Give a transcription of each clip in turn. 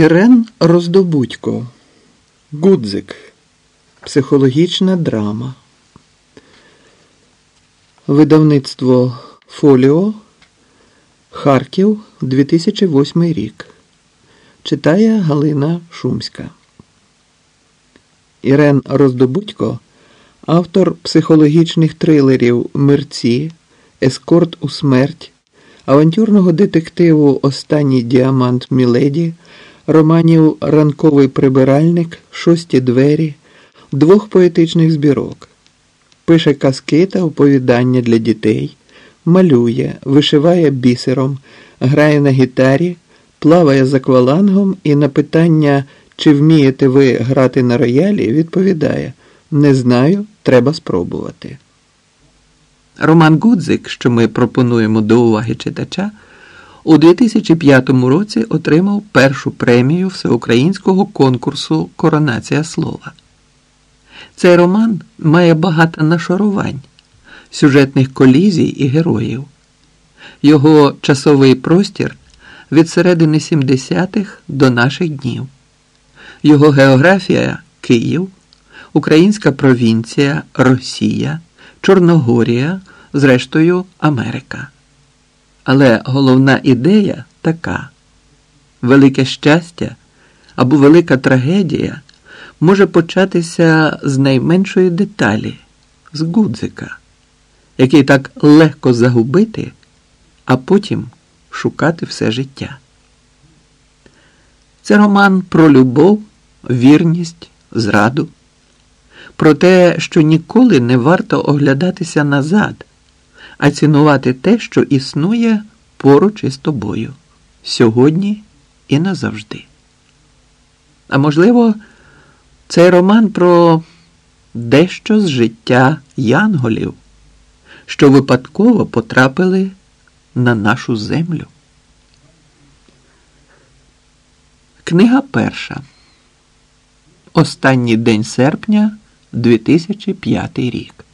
Ірен Роздобудько. Гудзик. Психологічна драма. Видавництво Фоліо. Харків 2008 рік. Читає Галина Шумська. Ірен Роздобудько, автор психологічних трилерів Мерці, Ескорт у смерть, авантюрного детективу Останній діамант Міледі, романів Ранковий прибиральник, Шості двері, двох поетичних збірок. Пише казки та оповідання для дітей, малює, вишиває бісером, грає на гітарі, плаває з аквалангом і на питання, чи вмієте ви грати на роялі, відповідає: Не знаю, треба спробувати. Роман Гудзик, що ми пропонуємо до уваги читача, у 2005 році отримав першу премію всеукраїнського конкурсу Коронація слова. Цей роман має багато нашарувань, сюжетних колізій і героїв. Його часовий простір від середини 70-х до наших днів. Його географія Київ, Українська провінція, Росія, Чорногорія, зрештою Америка. Але головна ідея така: велике щастя або велика трагедія може початися з найменшої деталі, з гудзика, який так легко загубити, а потім шукати все життя. Це роман про любов, вірність, зраду, про те, що ніколи не варто оглядатися назад, а цінувати те, що існує поруч із тобою сьогодні і назавжди. А можливо, цей роман про дещо з життя янголів, що випадково потрапили на нашу землю. Книга перша. Останній день серпня 2005 рік.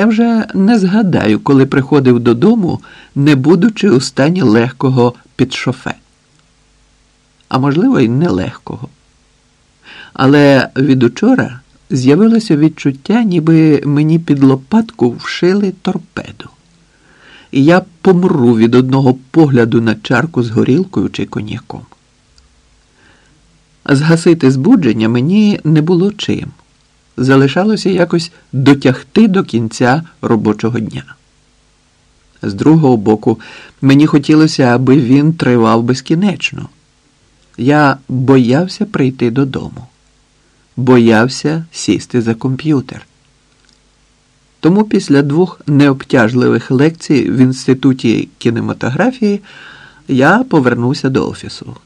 Я вже не згадаю, коли приходив додому, не будучи у стані легкого під шофе. А можливо, й нелегкого. Але від учора з'явилося відчуття, ніби мені під лопатку вшили торпеду. І я помру від одного погляду на чарку з горілкою чи коньяком. Згасити збудження мені не було чим. Залишалося якось дотягти до кінця робочого дня. З другого боку, мені хотілося, аби він тривав безкінечно. Я боявся прийти додому, боявся сісти за комп'ютер. Тому після двох необтяжливих лекцій в інституті кінематографії я повернувся до офісу.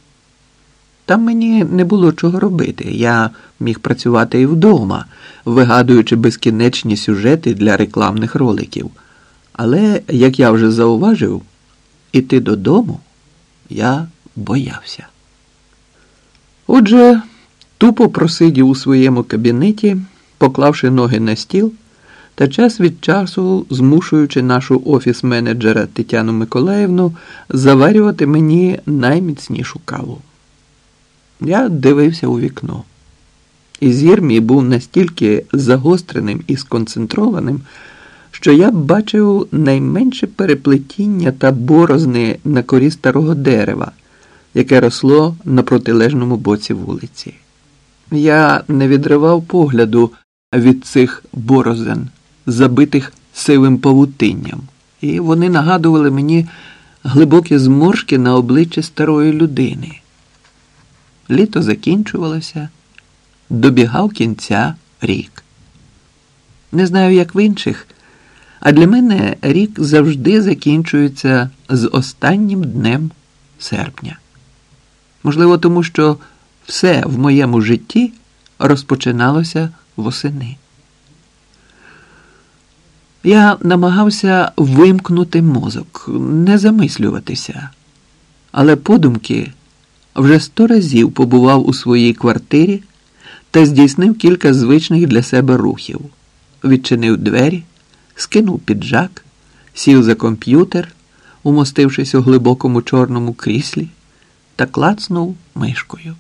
Там мені не було чого робити. Я міг працювати і вдома, вигадуючи безкінечні сюжети для рекламних роликів. Але, як я вже зауважив, іти додому я боявся. Отже, тупо просидів у своєму кабінеті, поклавши ноги на стіл та час від часу змушуючи нашу офіс-менеджера Тетяну Миколаївну заварювати мені найміцнішу каву. Я дивився у вікно, і зір мій був настільки загостреним і сконцентрованим, що я бачив найменше переплетіння та борозни на корі старого дерева, яке росло на протилежному боці вулиці. Я не відривав погляду від цих борозен, забитих сивим павутинням, і вони нагадували мені глибокі зморшки на обличчі старої людини. Літо закінчувалося, добігав кінця рік. Не знаю, як в інших, а для мене рік завжди закінчується з останнім днем серпня. Можливо, тому що все в моєму житті розпочиналося восени. Я намагався вимкнути мозок, не замислюватися, але подумки вже сто разів побував у своїй квартирі та здійснив кілька звичних для себе рухів, відчинив двері, скинув піджак, сів за комп'ютер, умостившись у глибокому чорному кріслі, та клацнув мишкою.